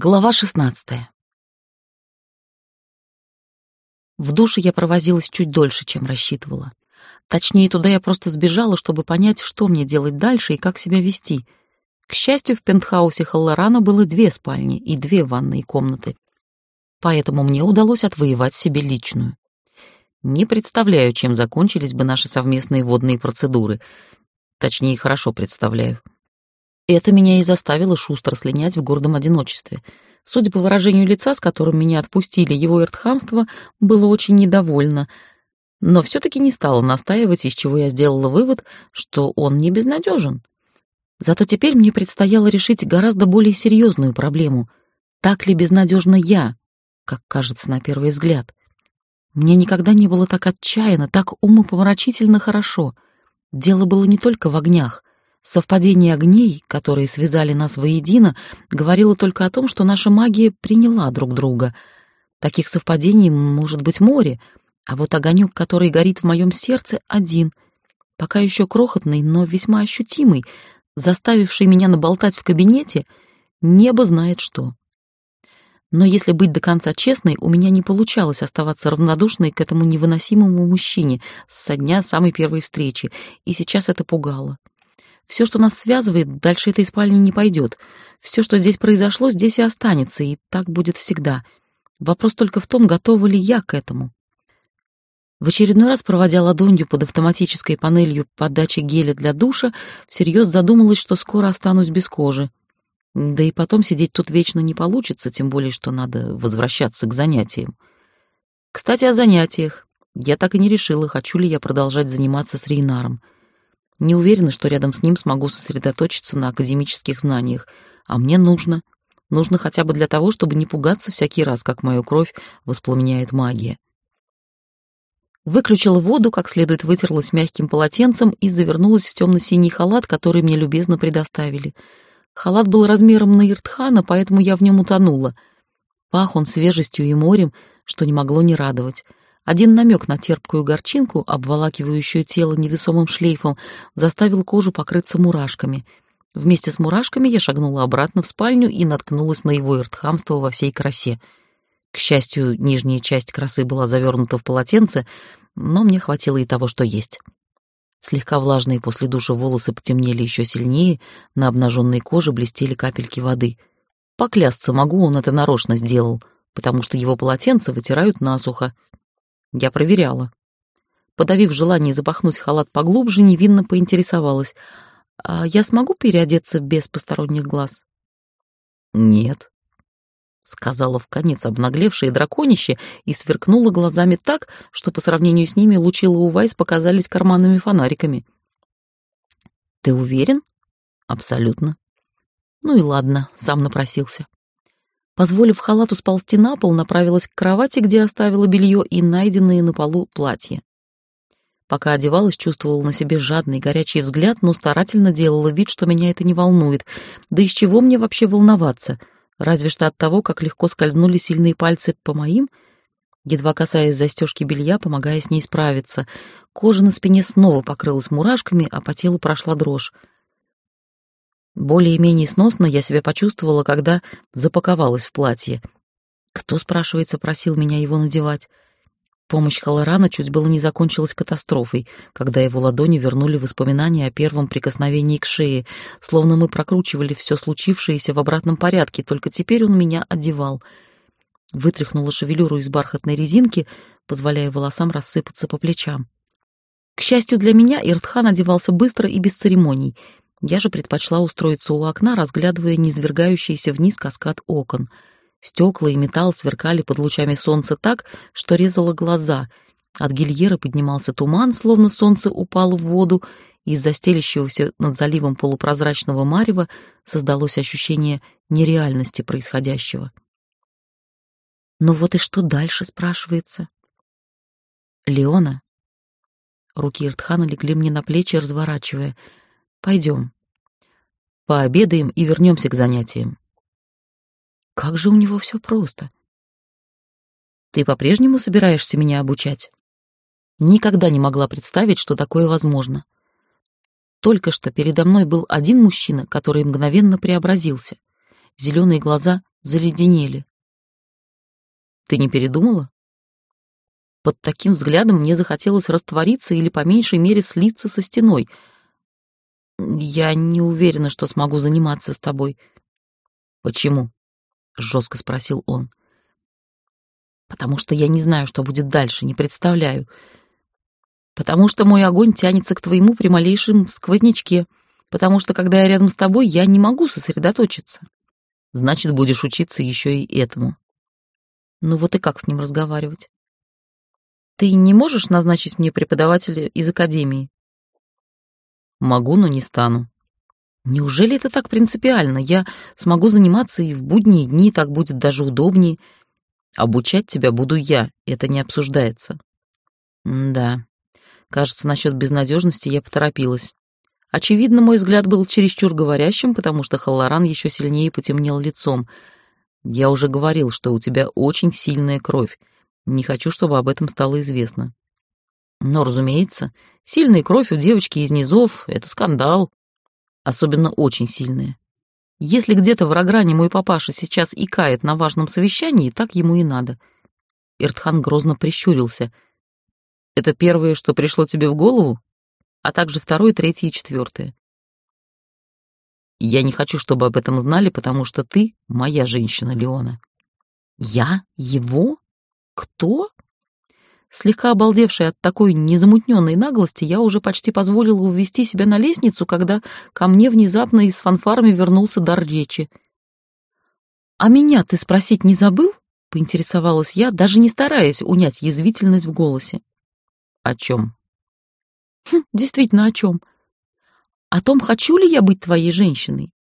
Глава 16. В душе я провозилась чуть дольше, чем рассчитывала. Точнее, туда я просто сбежала, чтобы понять, что мне делать дальше и как себя вести. К счастью, в пентхаусе Халлорана было две спальни и две ванные комнаты. Поэтому мне удалось отвоевать себе личную. Не представляю, чем закончились бы наши совместные водные процедуры. Точнее, хорошо представляю. Это меня и заставило шустро слинять в гордом одиночестве. Судя по выражению лица, с которым меня отпустили, его эртхамство было очень недовольно. Но все-таки не стала настаивать, из чего я сделала вывод, что он не безнадежен. Зато теперь мне предстояло решить гораздо более серьезную проблему. Так ли безнадежна я, как кажется на первый взгляд? Мне никогда не было так отчаянно, так умопомрачительно хорошо. Дело было не только в огнях. Совпадение огней, которые связали нас воедино, говорило только о том, что наша магия приняла друг друга. Таких совпадений может быть море, а вот огонек, который горит в моем сердце, один, пока еще крохотный, но весьма ощутимый, заставивший меня наболтать в кабинете, небо знает что. Но если быть до конца честной, у меня не получалось оставаться равнодушной к этому невыносимому мужчине со дня самой первой встречи, и сейчас это пугало. Все, что нас связывает, дальше этой спальни не пойдет. Все, что здесь произошло, здесь и останется, и так будет всегда. Вопрос только в том, готова ли я к этому. В очередной раз, проводя ладонью под автоматической панелью подачи геля для душа, всерьез задумалась, что скоро останусь без кожи. Да и потом сидеть тут вечно не получится, тем более, что надо возвращаться к занятиям. Кстати, о занятиях. Я так и не решила, хочу ли я продолжать заниматься с Рейнаром. Не уверена, что рядом с ним смогу сосредоточиться на академических знаниях, а мне нужно. Нужно хотя бы для того, чтобы не пугаться всякий раз, как мою кровь воспламеняет магия. Выключила воду, как следует вытерлась мягким полотенцем и завернулась в темно-синий халат, который мне любезно предоставили. Халат был размером на Иртхана, поэтому я в нем утонула. Пах он свежестью и морем, что не могло не радовать. Один намек на терпкую горчинку, обволакивающую тело невесомым шлейфом, заставил кожу покрыться мурашками. Вместе с мурашками я шагнула обратно в спальню и наткнулась на его иртхамство во всей красе. К счастью, нижняя часть красы была завернута в полотенце, но мне хватило и того, что есть. Слегка влажные после душа волосы потемнели еще сильнее, на обнаженной коже блестели капельки воды. Поклясться могу, он это нарочно сделал, потому что его полотенца вытирают насухо, я проверяла. Подавив желание запахнуть халат поглубже, невинно поинтересовалась. «А я смогу переодеться без посторонних глаз?» «Нет», — сказала вконец обнаглевшее драконище и сверкнуло глазами так, что по сравнению с ними лучи Лаувайс показались карманными фонариками. «Ты уверен?» «Абсолютно». «Ну и ладно, сам напросился». Позволив халату сползти на пол, направилась к кровати, где оставила белье и найденные на полу платья. Пока одевалась, чувствовала на себе жадный горячий взгляд, но старательно делала вид, что меня это не волнует. Да из чего мне вообще волноваться? Разве что от того, как легко скользнули сильные пальцы по моим, едва касаясь застежки белья, помогая с ней справиться. Кожа на спине снова покрылась мурашками, а по телу прошла дрожь. Более-менее сносно я себя почувствовала, когда запаковалась в платье. Кто, спрашивается, просил меня его надевать? Помощь Халарана чуть было не закончилась катастрофой, когда его ладони вернули воспоминания о первом прикосновении к шее, словно мы прокручивали все случившееся в обратном порядке, только теперь он меня одевал. Вытряхнула шевелюру из бархатной резинки, позволяя волосам рассыпаться по плечам. К счастью для меня, Иртхан одевался быстро и без церемоний — я же предпочла устроиться у окна, разглядывая низвергающийся вниз каскад окон. Стекла и металл сверкали под лучами солнца так, что резало глаза. От гильера поднимался туман, словно солнце упало в воду, и из застелящегося над заливом полупрозрачного марева создалось ощущение нереальности происходящего. «Ну вот и что дальше?» — спрашивается. «Леона?» Руки Иртхана легли мне на плечи, разворачивая — Пойдем. Пообедаем и вернемся к занятиям. Как же у него все просто. Ты по-прежнему собираешься меня обучать? Никогда не могла представить, что такое возможно. Только что передо мной был один мужчина, который мгновенно преобразился. Зеленые глаза заледенели. Ты не передумала? Под таким взглядом мне захотелось раствориться или по меньшей мере слиться со стеной. Я не уверена, что смогу заниматься с тобой. Почему? жестко спросил он. Потому что я не знаю, что будет дальше, не представляю. Потому что мой огонь тянется к твоему при малейшем сквознячке. Потому что, когда я рядом с тобой, я не могу сосредоточиться. Значит, будешь учиться еще и этому. Ну вот и как с ним разговаривать? Ты не можешь назначить мне преподавателя из академии? Могу, но не стану. Неужели это так принципиально? Я смогу заниматься и в будние дни, так будет даже удобнее. Обучать тебя буду я, это не обсуждается. М да. Кажется, насчет безнадежности я поторопилась. Очевидно, мой взгляд был чересчур говорящим, потому что Халлоран еще сильнее потемнел лицом — я уже говорил, что у тебя очень сильная кровь. Не хочу, чтобы об этом стало известно. Но, разумеется, сильная кровь у девочки из низов — это скандал. Особенно очень сильная. Если где-то в Рогране мой папаша сейчас икает на важном совещании, так ему и надо. Иртхан грозно прищурился. Это первое, что пришло тебе в голову? А также второе, третье и четвертое. Я не хочу, чтобы об этом знали, потому что ты моя женщина, Леона. Я? Его? Кто? Слегка обалдевшая от такой незамутненной наглости, я уже почти позволила увести себя на лестницу, когда ко мне внезапно из фанфарами вернулся дар речи. «А меня ты спросить не забыл?» — поинтересовалась я, даже не стараясь унять язвительность в голосе. «О чем?» хм, «Действительно, о чем?» о том, хочу ли я быть твоей женщиной.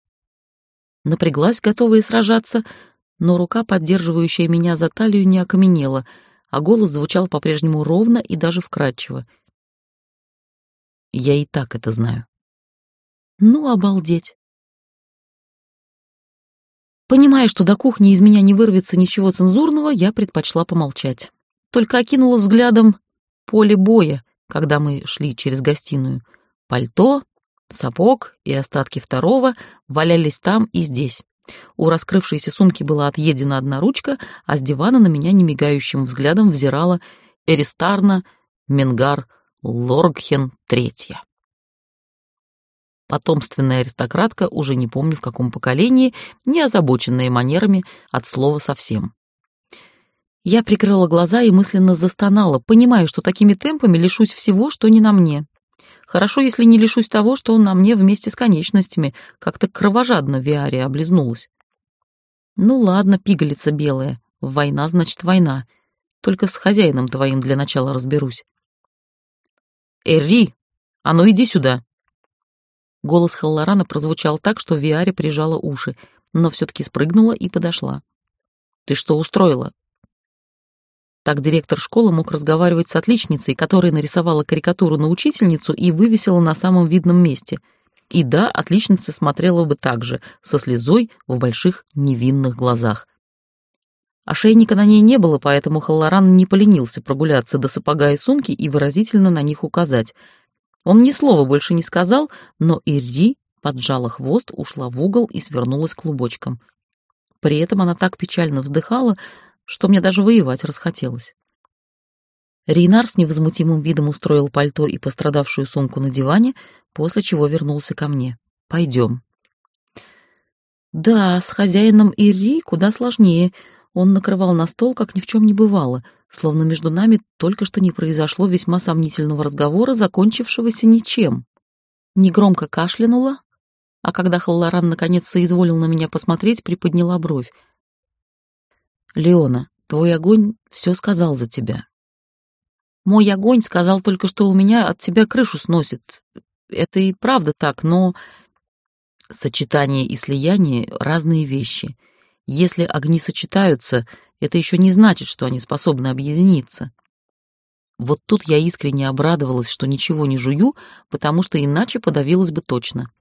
Напряглась, готовая сражаться, но рука, поддерживающая меня за талию, не окаменела, а голос звучал по-прежнему ровно и даже вкрадчиво. Я и так это знаю. Ну, обалдеть. Понимая, что до кухни из меня не вырвется ничего цензурного, я предпочла помолчать. Только окинула взглядом поле боя, когда мы шли через гостиную. Пальто, Сапог и остатки второго валялись там и здесь. У раскрывшейся сумки была отъедена одна ручка, а с дивана на меня немигающим взглядом взирала Эристарна Менгар Лоргхен Третья. Потомственная аристократка, уже не помню в каком поколении, не озабоченная манерами от слова совсем. Я прикрыла глаза и мысленно застонала, понимая, что такими темпами лишусь всего, что не на мне. Хорошо, если не лишусь того, что он на мне вместе с конечностями как-то кровожадно Виария облизнулась. Ну ладно, пигалица белая, война значит война. Только с хозяином твоим для начала разберусь. Эри, а ну иди сюда. Голос Халлорана прозвучал так, что Виаре прижала уши, но все-таки спрыгнула и подошла. Ты что устроила? Так директор школы мог разговаривать с отличницей, которая нарисовала карикатуру на учительницу и вывесила на самом видном месте. И да, отличница смотрела бы так же, со слезой в больших невинных глазах. Ошейника на ней не было, поэтому Халлоран не поленился прогуляться до сапога и сумки и выразительно на них указать. Он ни слова больше не сказал, но Ирри поджала хвост, ушла в угол и свернулась клубочком. При этом она так печально вздыхала, что мне даже воевать расхотелось. Рейнар с невозмутимым видом устроил пальто и пострадавшую сумку на диване, после чего вернулся ко мне. «Пойдем». Да, с хозяином Ири куда сложнее. Он накрывал на стол, как ни в чем не бывало, словно между нами только что не произошло весьма сомнительного разговора, закончившегося ничем. Негромко кашлянула, а когда Халлоран наконец соизволил на меня посмотреть, приподняла бровь. Леона, твой огонь все сказал за тебя. Мой огонь сказал только, что у меня от тебя крышу сносит. Это и правда так, но... Сочетание и слияние — разные вещи. Если огни сочетаются, это еще не значит, что они способны объединиться. Вот тут я искренне обрадовалась, что ничего не жую, потому что иначе подавилась бы точно.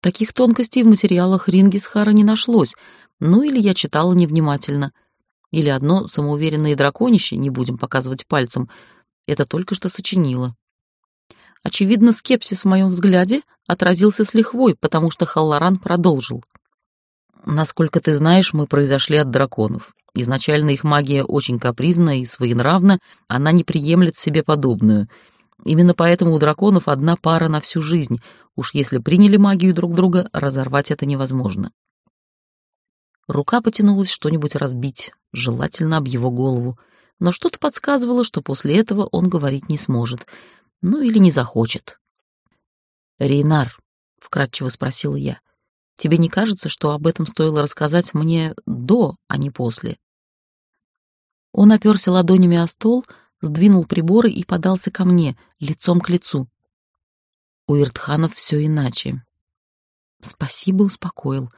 Таких тонкостей в материалах Рингисхара не нашлось, ну или я читала невнимательно — или одно самоуверенное драконище, не будем показывать пальцем, это только что сочинило. Очевидно, скепсис в моем взгляде отразился с лихвой, потому что Халлоран продолжил. Насколько ты знаешь, мы произошли от драконов. Изначально их магия очень капризна и своенравна, она не приемлет себе подобную. Именно поэтому у драконов одна пара на всю жизнь. Уж если приняли магию друг друга, разорвать это невозможно. Рука потянулась что-нибудь разбить, желательно об его голову, но что-то подсказывало, что после этого он говорить не сможет, ну или не захочет. «Рейнар», — вкратчиво спросила я, — «тебе не кажется, что об этом стоило рассказать мне до, а не после?» Он оперся ладонями о стол, сдвинул приборы и подался ко мне, лицом к лицу. У Иртханов все иначе. Спасибо, успокоил.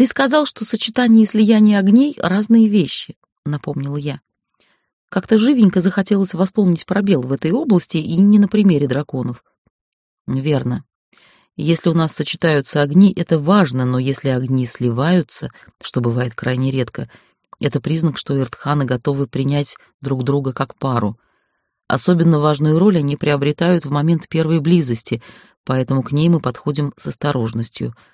Ты сказал, что сочетание и слияние огней — разные вещи, напомнила я. Как-то живенько захотелось восполнить пробел в этой области и не на примере драконов. Верно. Если у нас сочетаются огни, это важно, но если огни сливаются, что бывает крайне редко, это признак, что иртханы готовы принять друг друга как пару. Особенно важную роль они приобретают в момент первой близости, поэтому к ней мы подходим с осторожностью —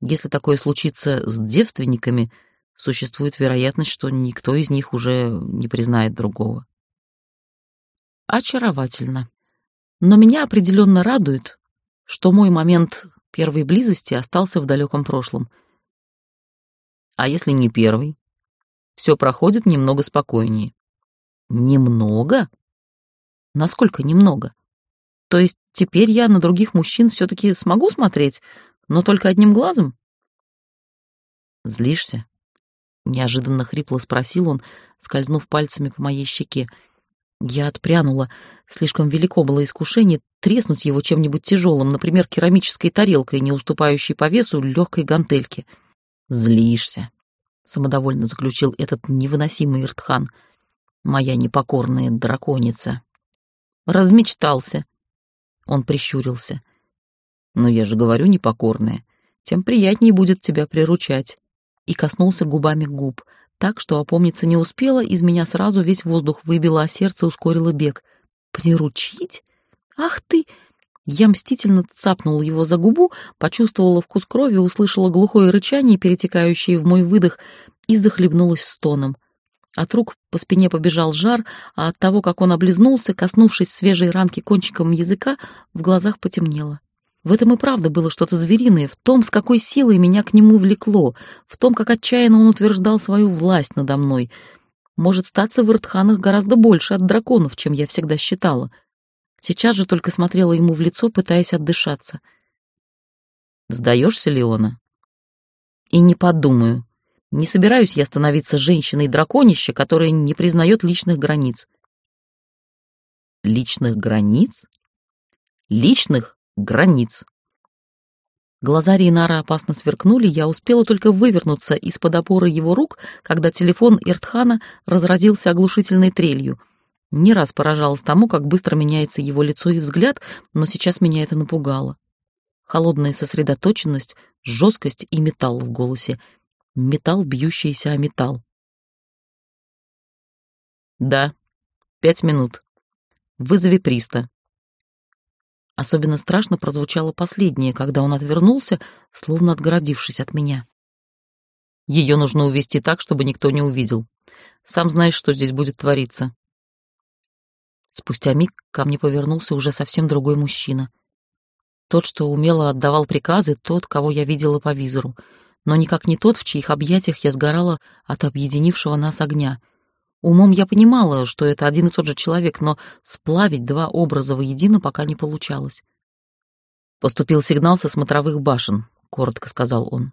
если такое случится с девственниками, существует вероятность, что никто из них уже не признает другого. Очаровательно. Но меня определенно радует, что мой момент первой близости остался в далеком прошлом. А если не первый? Все проходит немного спокойнее. Немного? Насколько немного? То есть теперь я на других мужчин все-таки смогу смотреть, но только одним глазом? Злишься? Неожиданно хрипло спросил он, скользнув пальцами по моей щеке. Я отпрянула. Слишком велико было искушение треснуть его чем-нибудь тяжелым, например, керамической тарелкой, не уступающей по весу легкой гантельке. «Злишься», — самодовольно заключил этот невыносимый Иртхан. «Моя непокорная драконица». «Размечтался», — он прищурился. Но я же говорю непокорная, тем приятнее будет тебя приручать. И коснулся губами губ, так что опомниться не успела, из меня сразу весь воздух выбило, а сердце ускорило бег. Приручить? Ах ты! Я мстительно цапнула его за губу, почувствовала вкус крови, услышала глухое рычание, перетекающее в мой выдох, и захлебнулась стоном. От рук по спине побежал жар, а от того, как он облизнулся, коснувшись свежей ранки кончиком языка, в глазах потемнело. В этом и правда было что-то звериное, в том, с какой силой меня к нему влекло, в том, как отчаянно он утверждал свою власть надо мной. Может, статься в Иртханах гораздо больше от драконов, чем я всегда считала. Сейчас же только смотрела ему в лицо, пытаясь отдышаться. «Сдаешься, Леона?» «И не подумаю. Не собираюсь я становиться женщиной-драконище, которая не признает личных границ». «Личных границ?» «Личных границ. Глаза Рейнара опасно сверкнули, я успела только вывернуться из-под опоры его рук, когда телефон Иртхана разразился оглушительной трелью. Не раз поражалась тому, как быстро меняется его лицо и взгляд, но сейчас меня это напугало. Холодная сосредоточенность, жесткость и металл в голосе. Металл, бьющийся о металл. «Да, пять минут. Вызови Приста. Особенно страшно прозвучало последнее, когда он отвернулся, словно отгородившись от меня. Ее нужно увести так, чтобы никто не увидел. Сам знаешь, что здесь будет твориться. Спустя миг ко мне повернулся уже совсем другой мужчина. Тот, что умело отдавал приказы, тот, кого я видела по визору, но никак не тот, в чьих объятиях я сгорала от объединившего нас огня — Умом я понимала, что это один и тот же человек, но сплавить два образа воедино пока не получалось. «Поступил сигнал со смотровых башен», — коротко сказал он.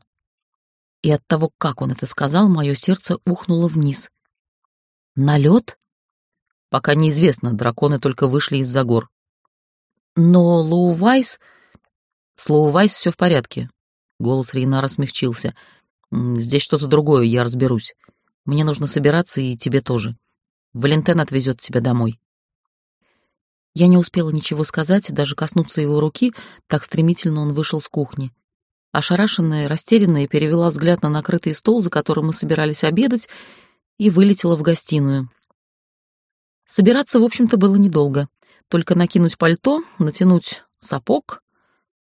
И от того, как он это сказал, мое сердце ухнуло вниз. «Налет?» «Пока неизвестно, драконы только вышли из-за гор». «Но Лоувайс...» «С Лоувайс все в порядке», — голос Рейнара смягчился. «Здесь что-то другое, я разберусь. Мне нужно собираться, и тебе тоже. Валентен отвезет тебя домой». Я не успела ничего сказать, даже коснуться его руки, так стремительно он вышел с кухни. Ошарашенная, растерянная, перевела взгляд на накрытый стол, за которым мы собирались обедать, и вылетела в гостиную. Собираться, в общем-то, было недолго. Только накинуть пальто, натянуть сапог,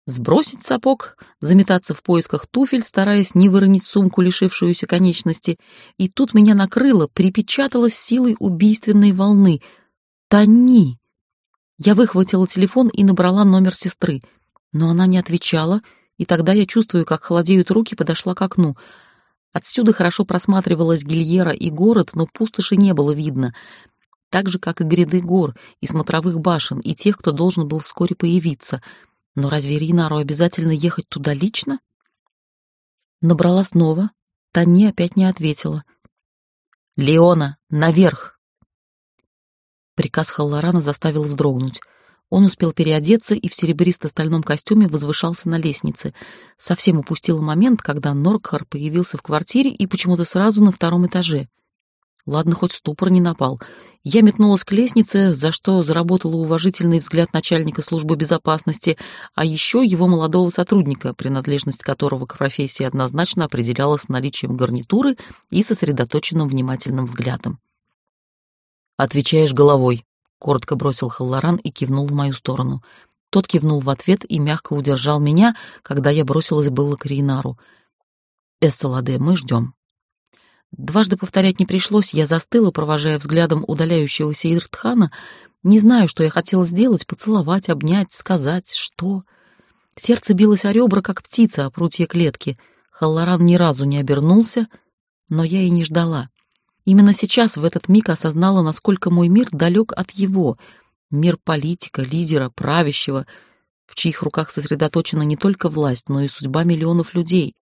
Сбросить сапог, заметаться в поисках туфель, стараясь не выронить сумку, лишившуюся конечности. И тут меня накрыло, припечаталось силой убийственной волны. «Тони!» Я выхватила телефон и набрала номер сестры. Но она не отвечала, и тогда я чувствую, как холодеют руки, подошла к окну. Отсюда хорошо просматривалась Гильера и город, но пустоши не было видно. Так же, как и гряды гор, и смотровых башен, и тех, кто должен был вскоре появиться — но разве Ринару обязательно ехать туда лично? Набрала снова. Тани опять не ответила. «Леона, наверх!» Приказ Халлорана заставил вздрогнуть. Он успел переодеться и в серебристо-стальном костюме возвышался на лестнице. Совсем упустил момент, когда Норкхар появился в квартире и почему-то сразу на втором этаже. Ладно, хоть ступор не напал. Я метнулась к лестнице, за что заработала уважительный взгляд начальника службы безопасности, а еще его молодого сотрудника, принадлежность которого к профессии однозначно определялась наличием гарнитуры и сосредоточенным внимательным взглядом. «Отвечаешь головой», — коротко бросил Халлоран и кивнул в мою сторону. Тот кивнул в ответ и мягко удержал меня, когда я бросилась было к Рейнару. «Эссаладе, мы ждем». Дважды повторять не пришлось, я застыла, провожая взглядом удаляющегося Иртхана. Не знаю, что я хотела сделать, поцеловать, обнять, сказать, что. Сердце билось о ребра, как птица о прутье клетки. Халлоран ни разу не обернулся, но я и не ждала. Именно сейчас, в этот миг, осознала, насколько мой мир далек от его. Мир политика, лидера, правящего, в чьих руках сосредоточена не только власть, но и судьба миллионов людей.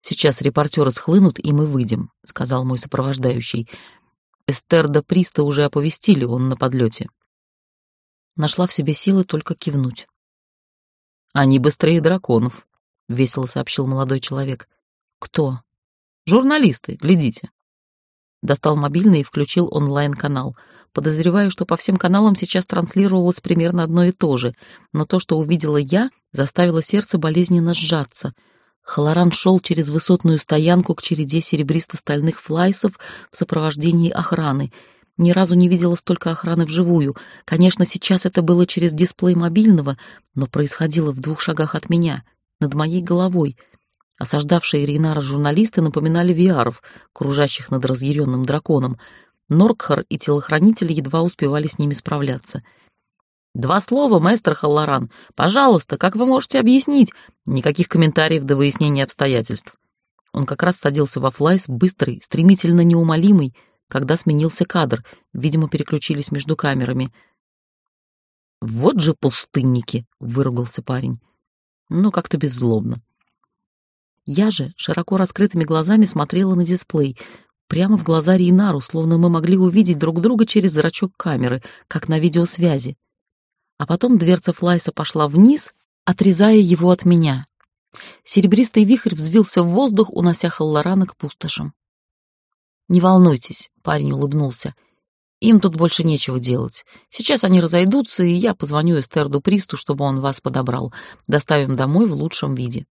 «Сейчас репортеры схлынут, и мы выйдем», — сказал мой сопровождающий. Эстерда Приста уже оповестили, он на подлете. Нашла в себе силы только кивнуть. «Они быстрее драконов», — весело сообщил молодой человек. «Кто?» «Журналисты, глядите». Достал мобильный и включил онлайн-канал. Подозреваю, что по всем каналам сейчас транслировалось примерно одно и то же, но то, что увидела я, заставило сердце болезненно сжаться — Халаран шел через высотную стоянку к череде серебристо-стальных флайсов в сопровождении охраны. Ни разу не видела столько охраны вживую. Конечно, сейчас это было через дисплей мобильного, но происходило в двух шагах от меня, над моей головой. Осаждавшие Рейнара журналисты напоминали виаров, кружащих над разъяренным драконом. Норкхар и телохранители едва успевали с ними справляться — «Два слова, мастер Халлоран. Пожалуйста, как вы можете объяснить?» Никаких комментариев до выяснения обстоятельств. Он как раз садился во флайс, быстрый, стремительно неумолимый, когда сменился кадр, видимо, переключились между камерами. «Вот же пустынники!» — выругался парень. Но как-то беззлобно. Я же широко раскрытыми глазами смотрела на дисплей, прямо в глаза Рейнару, словно мы могли увидеть друг друга через зрачок камеры, как на видеосвязи а потом дверца Флайса пошла вниз, отрезая его от меня. Серебристый вихрь взвился в воздух, унося Халлорана к пустошам. «Не волнуйтесь», — парень улыбнулся. «Им тут больше нечего делать. Сейчас они разойдутся, и я позвоню Эстерду Присту, чтобы он вас подобрал. Доставим домой в лучшем виде».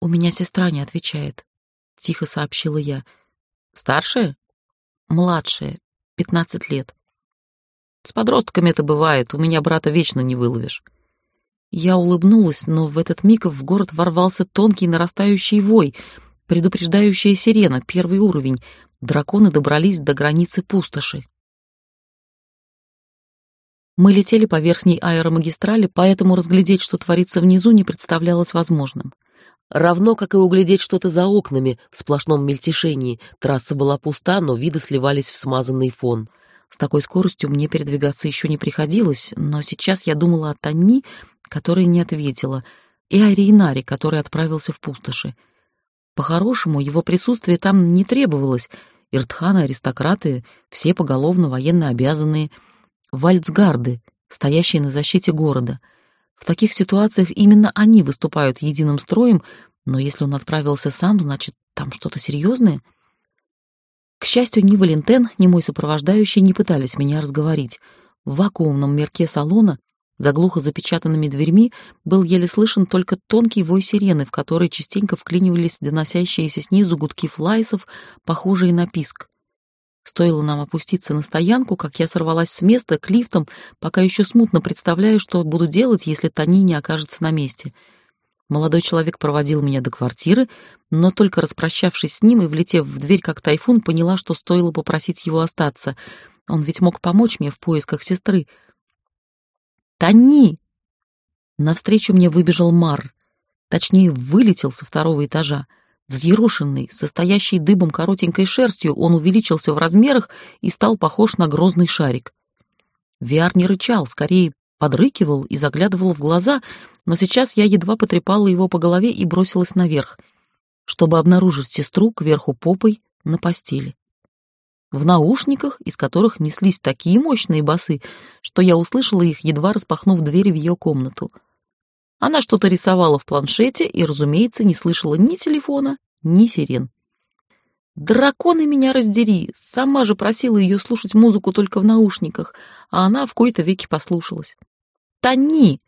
«У меня сестра не отвечает», — тихо сообщила я. «Старшая?» «Младшая, пятнадцать лет. С подростками это бывает, у меня брата вечно не выловишь. Я улыбнулась, но в этот миг в город ворвался тонкий нарастающий вой, предупреждающая сирена, первый уровень. Драконы добрались до границы пустоши. Мы летели по верхней аэромагистрали, поэтому разглядеть, что творится внизу, не представлялось возможным. Равно как и углядеть что-то за окнами в сплошном мельтешении. Трасса была пуста, но виды сливались в смазанный фон. С такой скоростью мне передвигаться еще не приходилось, но сейчас я думала о Танни, которая не ответила, и о Рейнаре, который отправился в пустоши. По-хорошему, его присутствие там не требовалось. Иртханы, аристократы, все поголовно военно обязанные. Вальцгарды, стоящие на защите города. В таких ситуациях именно они выступают единым строем, но если он отправился сам, значит, там что-то серьезное — к счастью, ни Валентен, ни мой сопровождающий не пытались меня разговорить. В вакуумном мерке салона, за глухо запечатанными дверьми, был еле слышен только тонкий вой сирены, в который частенько вклинивались доносящиеся снизу гудки флайсов, похожие на писк. Стоило нам опуститься на стоянку, как я сорвалась с места к лифтам, пока еще смутно представляю, что буду делать, если Тони не окажется на месте. Молодой человек проводил меня до квартиры, но только распрощавшись с ним и влетев в дверь как тайфун, поняла, что стоило попросить его остаться. Он ведь мог помочь мне в поисках сестры. «Тони!» Навстречу мне выбежал Мар. Точнее, вылетел со второго этажа. Взъерошенный, состоящий дыбом коротенькой шерстью, он увеличился в размерах и стал похож на грозный шарик. Виар не рычал, скорее подрыкивал и заглядывал в глаза, но сейчас я едва потрепала его по голове и бросилась наверх, чтобы обнаружить сестру кверху попой на постели. В наушниках, из которых неслись такие мощные басы, что я услышала их, едва распахнув двери в ее комнату — она что-то рисовала в планшете и, разумеется, не слышала ни телефона, ни сирен. Драконы меня раздери! Сама же просила ее слушать музыку только в наушниках, а она в кои-то веки послушалась. «Тони!»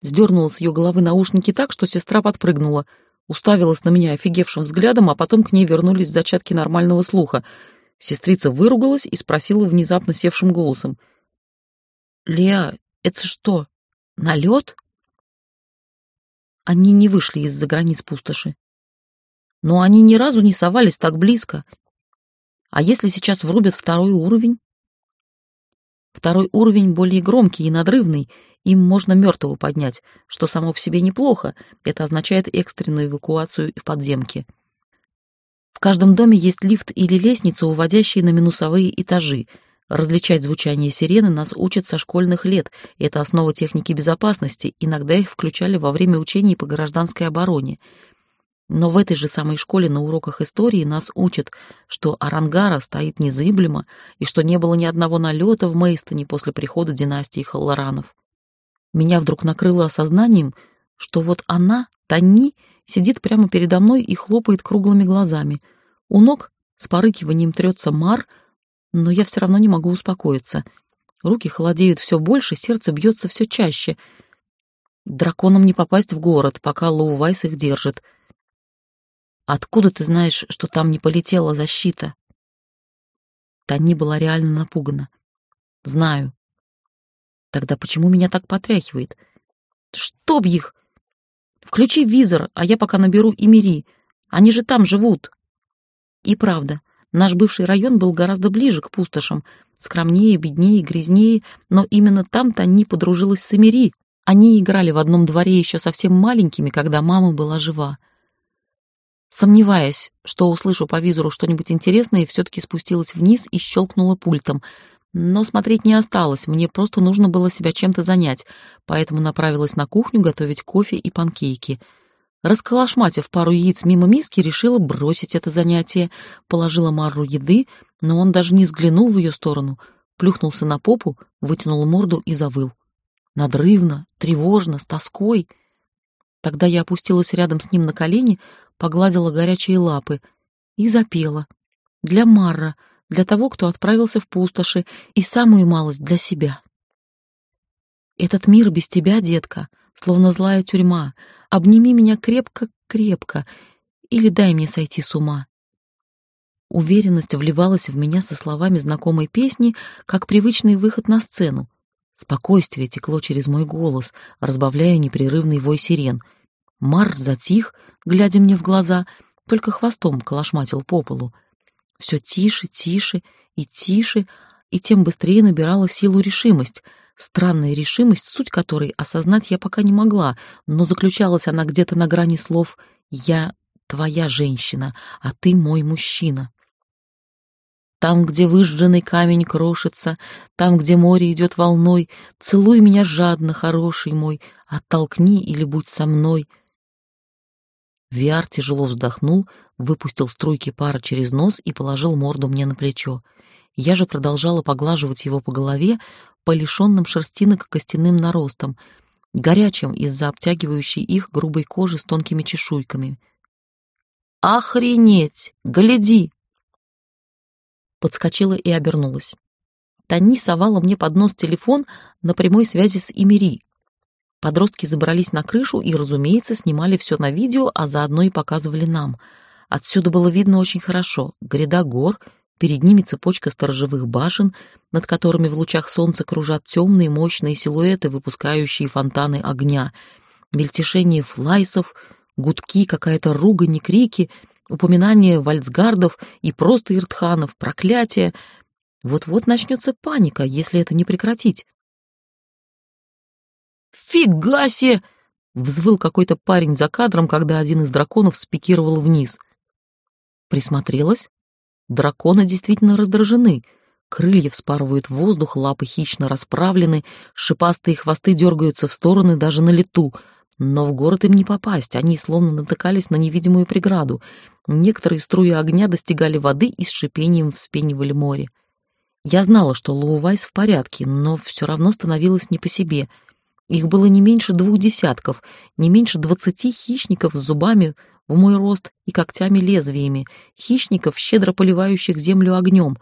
Сдернула с ее головы наушники так, что сестра подпрыгнула, уставилась на меня офигевшим взглядом, а потом к ней вернулись зачатки нормального слуха. Сестрица выругалась и спросила внезапно севшим голосом. «Леа, это что, налет?» Они не вышли из-за границ пустоши. Но они ни разу не совались так близко. А если сейчас врубят второй уровень? Второй уровень более громкий и надрывный, им можно мертвого поднять, что само по себе неплохо, это означает экстренную эвакуацию в подземки. В каждом доме есть лифт или лестница, уводящие на минусовые этажи — Различать звучание сирены нас учат со школьных лет, это основа техники безопасности, иногда их включали во время учений по гражданской обороне. Но в этой же самой школе на уроках истории нас учат, что Арангара стоит незыблемо и что не было ни одного налета в Мейстоне после прихода династии Халлоранов. Меня вдруг накрыло осознанием, что вот она, Танни, сидит прямо передо мной и хлопает круглыми глазами. У ног с порыкиванием трется Мар — но я все равно не могу успокоиться. Руки холодеют все больше, сердце бьется все чаще. Драконам не попасть в город, пока Лоувайс их держит. Откуда ты знаешь, что там не полетела защита? Тани была реально напугана. Знаю. Тогда почему меня так потряхивает? Чтоб их! Включи визор, а я пока наберу Имери. Они же там живут. И правда, Наш бывший район был гораздо ближе к пустошам, скромнее, беднее, грязнее, но именно там-то они подружилась с Эмери. Они играли в одном дворе еще совсем маленькими, когда мама была жива. Сомневаясь, что услышу по визору что-нибудь интересное, все-таки спустилась вниз и щелкнула пультом. Но смотреть не осталось, мне просто нужно было себя чем-то занять, поэтому направилась на кухню готовить кофе и панкейки — Расколошматив пару яиц мимо миски, решила бросить это занятие, положила Марру еды, но он даже не взглянул в ее сторону, плюхнулся на попу, вытянул морду и завыл. Надрывно, тревожно, с тоской. Тогда я опустилась рядом с ним на колени, погладила горячие лапы и запела. Для Марра, для того, кто отправился в пустоши, и самую малость для себя. Этот мир без тебя, детка, словно злая тюрьма. Обними меня крепко-крепко или дай мне сойти с ума. Уверенность вливалась в меня со словами знакомой песни, как привычный выход на сцену. Спокойствие текло через мой голос, разбавляя непрерывный вой сирен. Мар затих, глядя мне в глаза, только хвостом колошматил по полу. Все тише, тише и тише, и тем быстрее набирала силу решимость — Странная решимость, суть которой осознать я пока не могла, но заключалась она где-то на грани слов «Я твоя женщина, а ты мой мужчина». Там, где выжженный камень крошится, там, где море идет волной, целуй меня жадно, хороший мой, оттолкни или будь со мной. Виар тяжело вздохнул, выпустил струйки пара через нос и положил морду мне на плечо. Я же продолжала поглаживать его по голове, по лишенным шерстинок костяным наростам, горячим из-за обтягивающей их грубой кожи с тонкими чешуйками. «Охренеть! Гляди!» Подскочила и обернулась. Тани совала мне под нос телефон на прямой связи с Имери. Подростки забрались на крышу и, разумеется, снимали все на видео, а заодно и показывали нам. Отсюда было видно очень хорошо. Гряда гор — Перед ними цепочка сторожевых башен, над которыми в лучах солнца кружат темные мощные силуэты, выпускающие фонтаны огня, мельтешение флайсов, гудки, какая-то ругань и крики, упоминание вальцгардов и просто иртханов, проклятия. Вот-вот начнется паника, если это не прекратить. «Фига себе!» — взвыл какой-то парень за кадром, когда один из драконов спикировал вниз. Присмотрелась. Драконы действительно раздражены. Крылья вспарывают воздух, лапы хищно расправлены, шипастые хвосты дергаются в стороны даже на лету. Но в город им не попасть, они словно натыкались на невидимую преграду. Некоторые струи огня достигали воды и с шипением вспенивали море. Я знала, что Лоувайс в порядке, но все равно становилось не по себе. Их было не меньше двух десятков, не меньше двадцати хищников с зубами в мой рост и когтями-лезвиями, хищников, щедро поливающих землю огнем.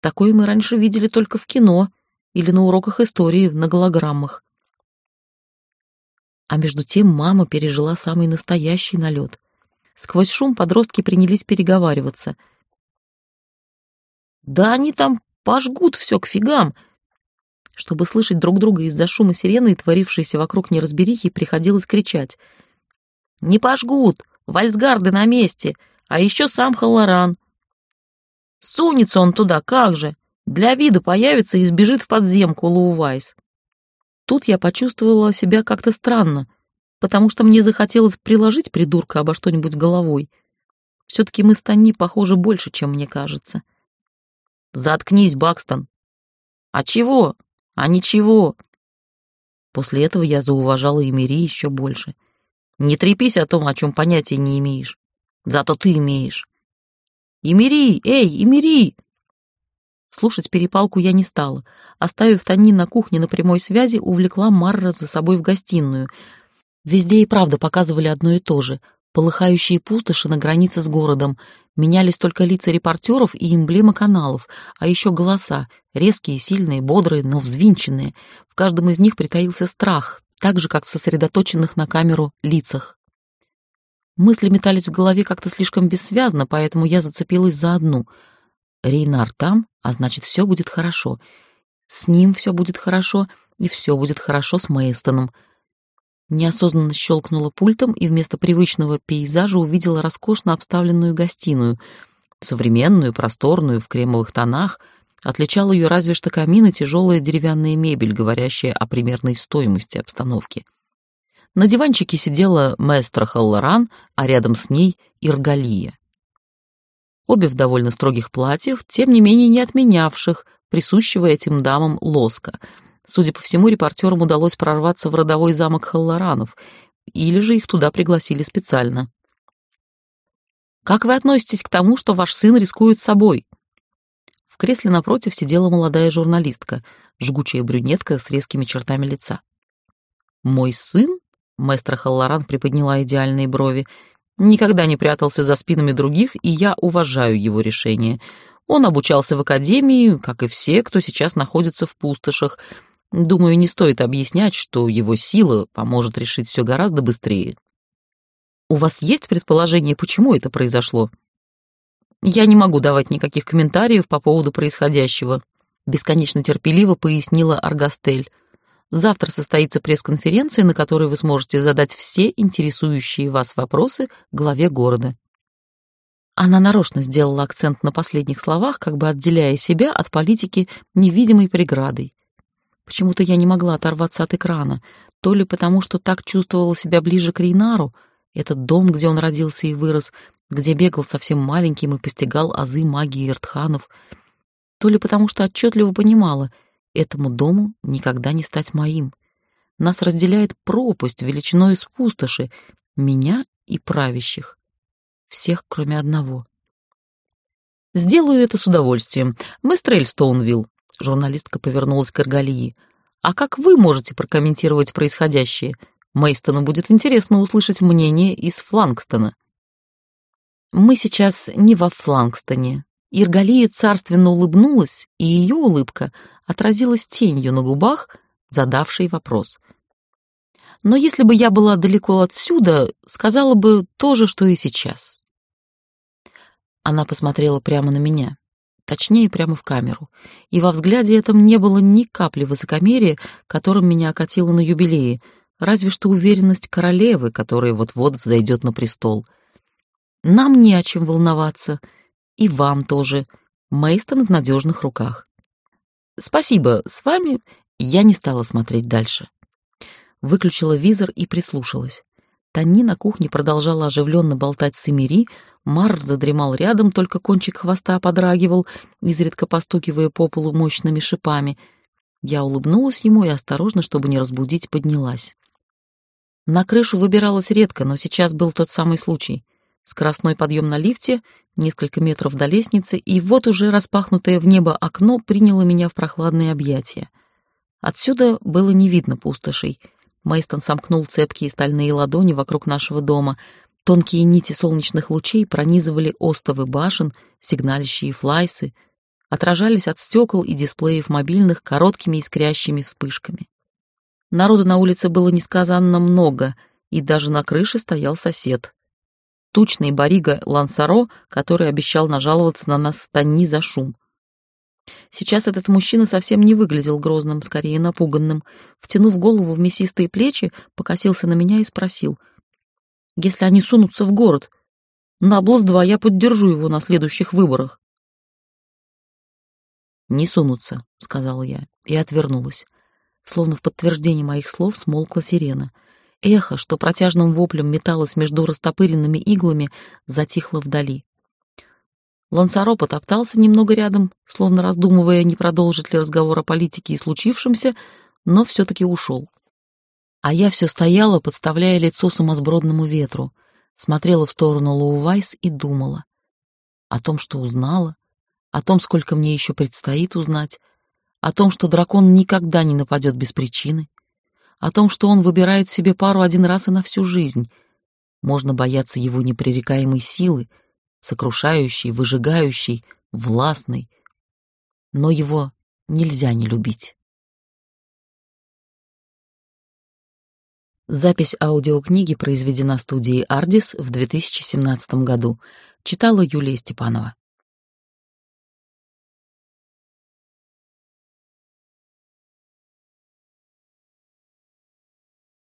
Такое мы раньше видели только в кино или на уроках истории на голограммах. А между тем мама пережила самый настоящий налет. Сквозь шум подростки принялись переговариваться. «Да они там пожгут все к фигам!» Чтобы слышать друг друга из-за шума сирены и творившейся вокруг неразберихи, приходилось кричать. «Не пожгут! Вальсгарды на месте, а еще сам Халлоран. Сунется он туда, как же. Для вида появится и сбежит в подземку Лоувайс. Тут я почувствовала себя как-то странно, потому что мне захотелось приложить придурка обо что-нибудь головой. Все-таки мы с Тони похожи больше, чем мне кажется. Заткнись, Бакстон. А чего? А ничего. После этого я зауважала Эмири еще больше — не трепись о том, о чем понятия не имеешь. Зато ты имеешь. Имери, эй, Имери! Слушать перепалку я не стала. Оставив Тони на кухне на прямой связи, увлекла Марра за собой в гостиную. Везде и правда показывали одно и то же. Полыхающие пустоши на границе с городом. Менялись только лица репортеров и эмблемы каналов, а еще голоса. Резкие, сильные, бодрые, но взвинченные. В каждом из них притаился страх, так же, как в сосредоточенных на камеру лицах. Мысли метались в голове как-то слишком бессвязно, поэтому я зацепилась за одну. Рейнар там, а значит, все будет хорошо. С ним все будет хорошо, и все будет хорошо с Мейстоном. Неосознанно щелкнула пультом и вместо привычного пейзажа увидела роскошно обставленную гостиную, современную, просторную, в кремовых тонах — Отличал ее разве что камин и тяжелая деревянная мебель, говорящая о примерной стоимости обстановки. На диванчике сидела маэстро Халлоран, а рядом с ней — Иргалия. Обе в довольно строгих платьях, тем не менее не отменявших присущего этим дамам лоска. Судя по всему, репортерам удалось прорваться в родовой замок Халлоранов, или же их туда пригласили специально. «Как вы относитесь к тому, что ваш сын рискует собой?» кресле напротив сидела молодая журналистка, жгучая брюнетка с резкими чертами лица. «Мой сын?» — маэстро Халлоран приподняла идеальные брови. «Никогда не прятался за спинами других, и я уважаю его решение. Он обучался в академии, как и все, кто сейчас находится в пустошах. Думаю, не стоит объяснять, что его сила поможет решить все гораздо быстрее. У вас есть предположение, почему это произошло?» Я не могу давать никаких комментариев по поводу происходящего, бесконечно терпеливо пояснила Аргастель. Завтра состоится пресс-конференция, на которой вы сможете задать все интересующие вас вопросы главе города. Она нарочно сделала акцент на последних словах, как бы отделяя себя от политики невидимой преградой. Почему-то я не могла оторваться от экрана, то ли потому, что так чувствовала себя ближе к Рейнару, этот дом, где он родился и вырос, где бегал совсем маленьким и постигал азы магии Иртханов, то ли потому, что отчетливо понимала, этому дому никогда не стать моим. Нас разделяет пропасть величиной из пустоши, меня и правящих. Всех, кроме одного. «Сделаю это с удовольствием. Мэстрель Стоунвилл», — журналистка повернулась к Аргалии. «А как вы можете прокомментировать происходящее? Мейстону будет интересно услышать мнение из Флангстона». Мы сейчас не во Флангстоне. Иргалия царственно улыбнулась, и ее улыбка отразилась тенью на губах, задавшей вопрос. Но если бы я была далеко отсюда, сказала бы то же, что и сейчас. Она посмотрела прямо на меня. Точнее, прямо в камеру. И во взгляде этом не было ни капли высокомерия, которым меня окатило на юбилее, разве что уверенность королевы, которая вот-вот взойдет на престол. Нам не о чем волноваться, и вам тоже. Мейстон в надежных руках. Спасибо, с вами я не стала смотреть дальше. Выключила визор и прислушалась. Тани на кухне продолжала оживленно болтать с Эмири, Марв задремал рядом, только кончик хвоста подрагивал, изредка постукивая по полу мощными шипами. Я улыбнулась ему и осторожно, чтобы не разбудить, поднялась. На крышу выбиралась редко, но сейчас был тот самый случай. Скоростной подъем на лифте, несколько метров до лестницы, и вот уже распахнутое в небо окно приняло меня в прохладные объятия. Отсюда было не видно пустошей — Мейстон сомкнул цепкие стальные ладони вокруг нашего дома. Тонкие нити солнечных лучей пронизывали остовы башен, сигналищие флайсы, отражались от стекол и дисплеев мобильных короткими искрящими вспышками. Народу на улице было несказанно много, и даже на крыше стоял сосед. Тучный барига Лансаро, который обещал нажаловаться на нас стани за шум. Сейчас этот мужчина совсем не выглядел грозным, скорее напуганным. Втянув голову в мясистые плечи, покосился на меня и спросил. «Если они сунутся в город, на область-2 я поддержу его на следующих выборах». «Не сунутся», — сказала я, и отвернулась. Словно в подтверждение моих слов смолкла сирена. Эхо, что протяжным воплем металось между растопыренными иглами, затихло вдали. Лансаро потоптался немного рядом, словно раздумывая, не продолжит ли разговор о политике и случившемся, но все-таки ушел. А я все стояла, подставляя лицо сумасбродному ветру, смотрела в сторону Лоувайс и думала. О том, что узнала, о том, сколько мне еще предстоит узнать, о том, что дракон никогда не нападет без причины, о том, что он выбирает себе пару один раз и на всю жизнь. Можно бояться его непререкаемой силы, сокрушающий, выжигающий, властный. Но его нельзя не любить. Запись аудиокниги произведена студией «Ардис» в 2017 году. Читала Юлия Степанова.